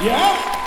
Yeah?